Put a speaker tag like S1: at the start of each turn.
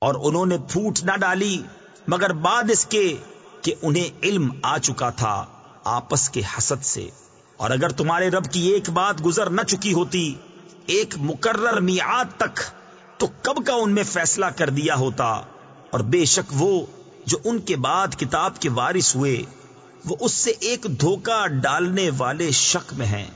S1: اور انہوں نے پھوٹ نہ ڈالی، مگر بعد اس کے کہ انہیں علم آ چکا تھا آپس کے حسد سے۔ اور اگر تمہارے رب کی ایک بات گزر نہ چکی ہوتی، ایک مقرر میعاد تک، تو کب کا ان میں فیصلہ کر دیا ہوتا؟ اور بے شک وہ جو ان کے بعد کتاب کے وارث ہوئے، وہ اس سے ایک دھوکہ ڈالنے والے شک میں ہیں۔